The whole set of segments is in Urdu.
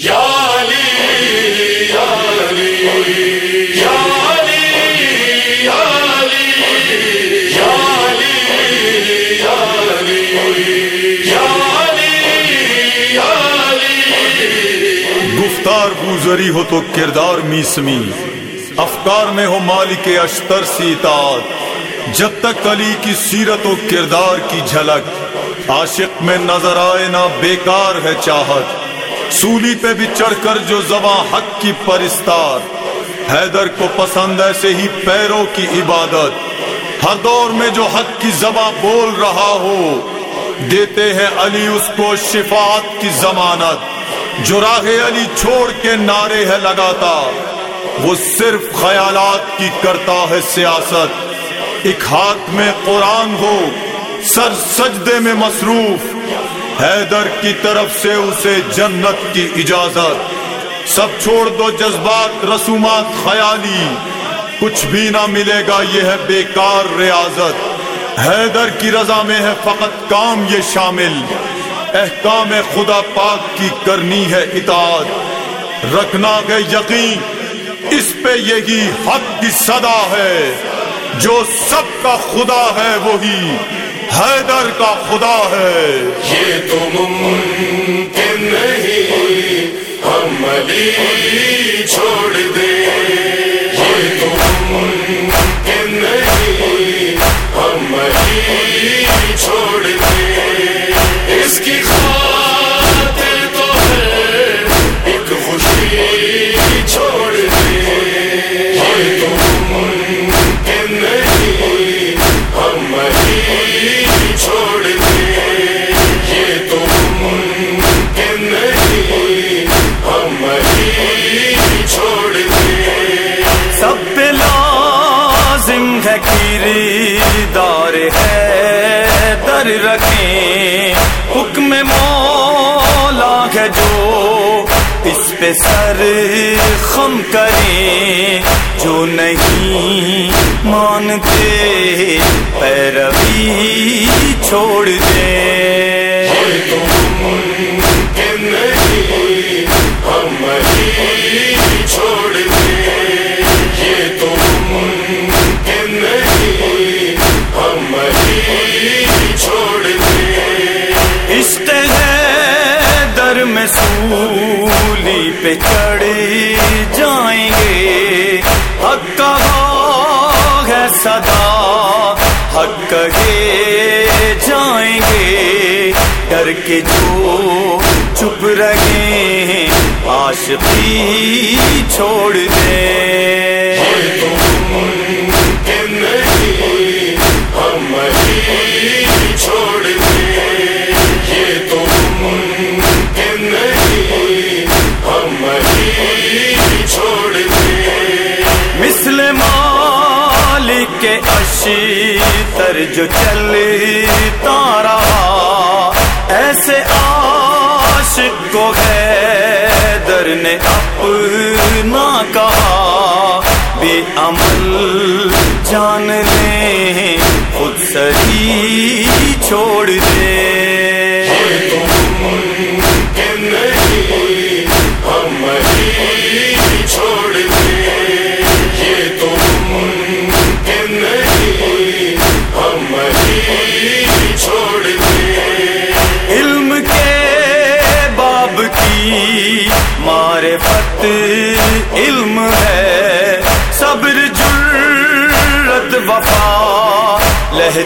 گفتار گزری ہو تو کردار میسمی، افکار میں ہو مالک اشتر سی اطاعت۔ جب تک علی کی سیرت و کردار کی جھلک، عاشق میں نظر آئے نہ بیکار ہے چاہت۔ سولی پہ بھی چڑھ کر جو زباں حق کی پرستار، حیدر کو پسند ایسے ہی پیروں کی عبادت۔ ہر دور میں جو حق کی زباں بول رہا ہو، دیتے ہیں علی اس کو شفاعت کی ضمانت۔ جو راہ علی چھوڑ کے نعرے ہے لگاتا وہ صرف خیالات کی کرتا ہے سیاست۔ ایک ہاتھ میں قرآن ہو، سر سجدے میں مصروف۔ حیدر کی طرف سے اسے جنت کی اجازت۔ سب چھوڑ دو جذبات، رسومات، خیالی۔ کچھ بھی نہ ملے گا، یہ ہے بیکار ریاضت۔ حیدر کی رضا میں ہے فقط کام یہ شامل۔ احکام خدا پاک کی کرنی ہے اطاعت۔ رکھنا گے یقین، اس پہ یہی حق کی صدا ہے۔ جو سب کا خدا ہے وہی۔ حیدر کا خدا ہے۔ یہ تو ممکن نہیں ہم علی چھوڑ دیں۔ رکھیں۔ حکم مولا ہے جو اس پہ سر خم کریں۔ جو نہیں مانتے پیروی چھوڑ دیں۔ یہ تو نہیں، ہم پہ چڑھ جائیں گے۔ حق کہا ہے صدا۔ حق کہے جائیں گے۔ ڈر کے جو چپ رہے عاشقی چھوڑ دیں۔ کے اشی تر جو چلتا رہا، ایسے عاشق کو ہے در نے اپنا کہا، بے عمل جان لیں خود سری چھوڑ دے معرفت علم ہے، صبر جرت وفا لہ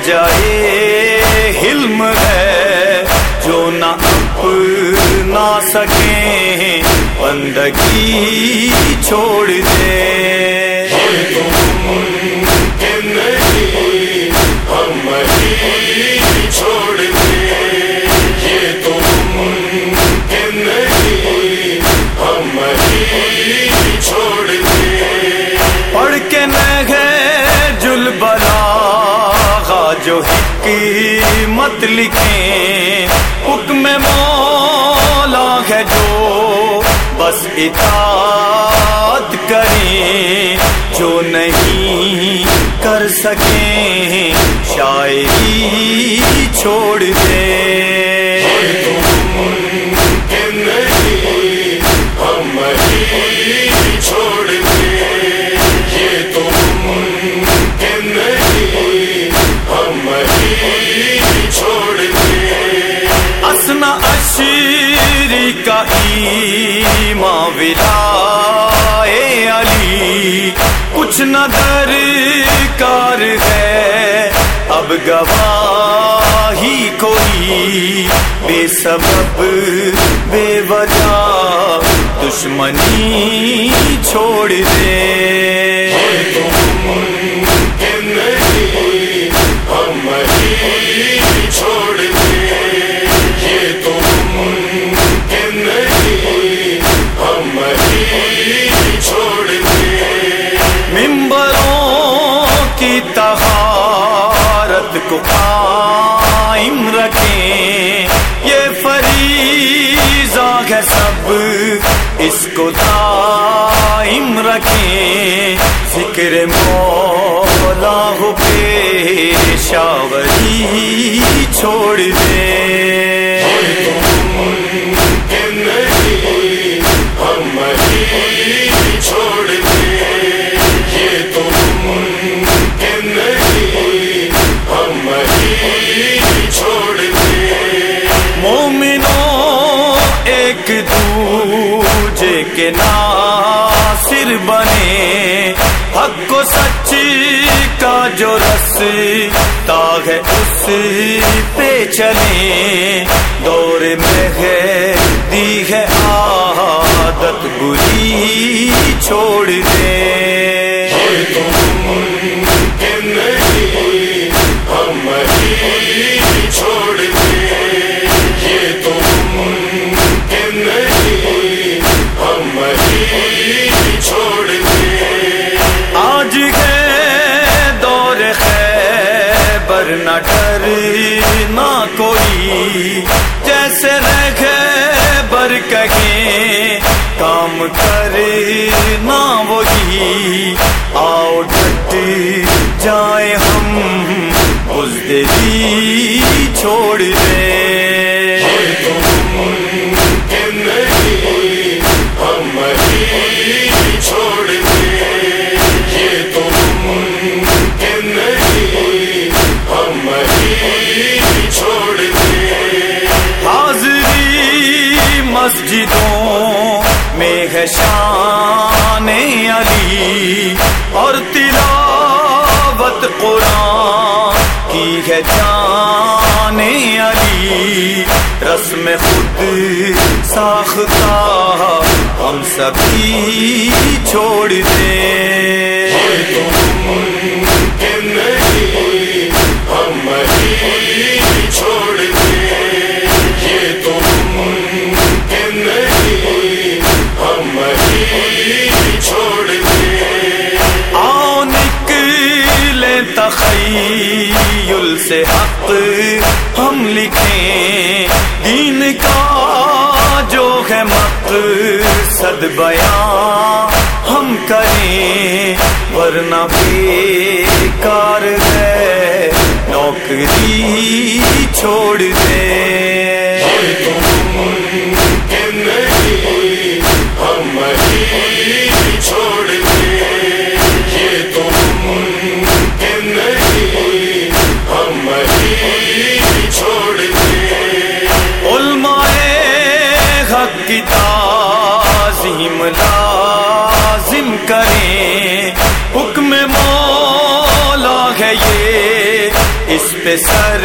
حلم ہے۔ جو نہ اپنا سکیں بندگی چھوڑ دے۔ کی مت لکھیں۔ حکم مولا ہے جو بس اطاعت کریں۔ جو نہیں کر سکیں، شاعری چھوڑ دیں۔ ایمان اے علی، کچھ نہ درکار ہے۔ اب گواہی کوئی، بے سبب، بے وجہ، دشمنی چھوڑ دے۔ یہ فریضہ ہے سب۔ اس کو دائم رکھیں۔ ذکر مولا ہو پیشاوری چھوڑ دیں۔ کا جو رستا ہے اس پہ چلیں۔ دور میں ہے دی ہے عادت بری چھوڑ دیں۔ کوئی جیسے رہ بر کہیں، کام کرے نہ وہی۔ آؤ ڈٹ جائیں ہم، اس دلی چھوڑ رسم خود ساختہ ہم سبھی چھوڑ دیں یہ نہیں ہم مقصد بیان ہم کریں ورنہ بیکار ہے۔ نوکری چھوڑ دیں۔ پہ سر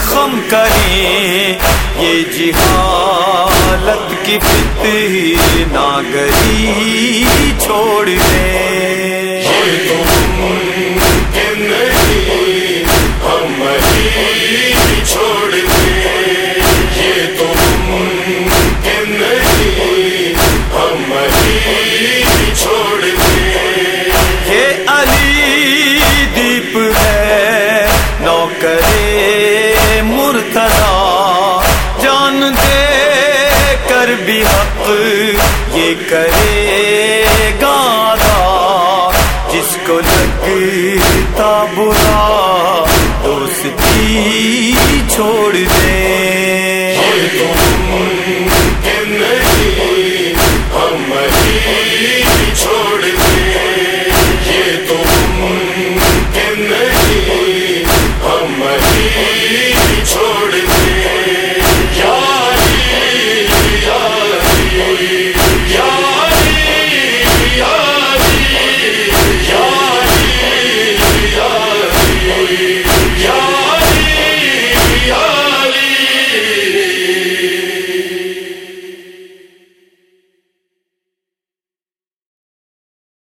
خم کریں یہ جہالت کی فتنہ گری چھوڑ دیں مستی چھوڑ دے۔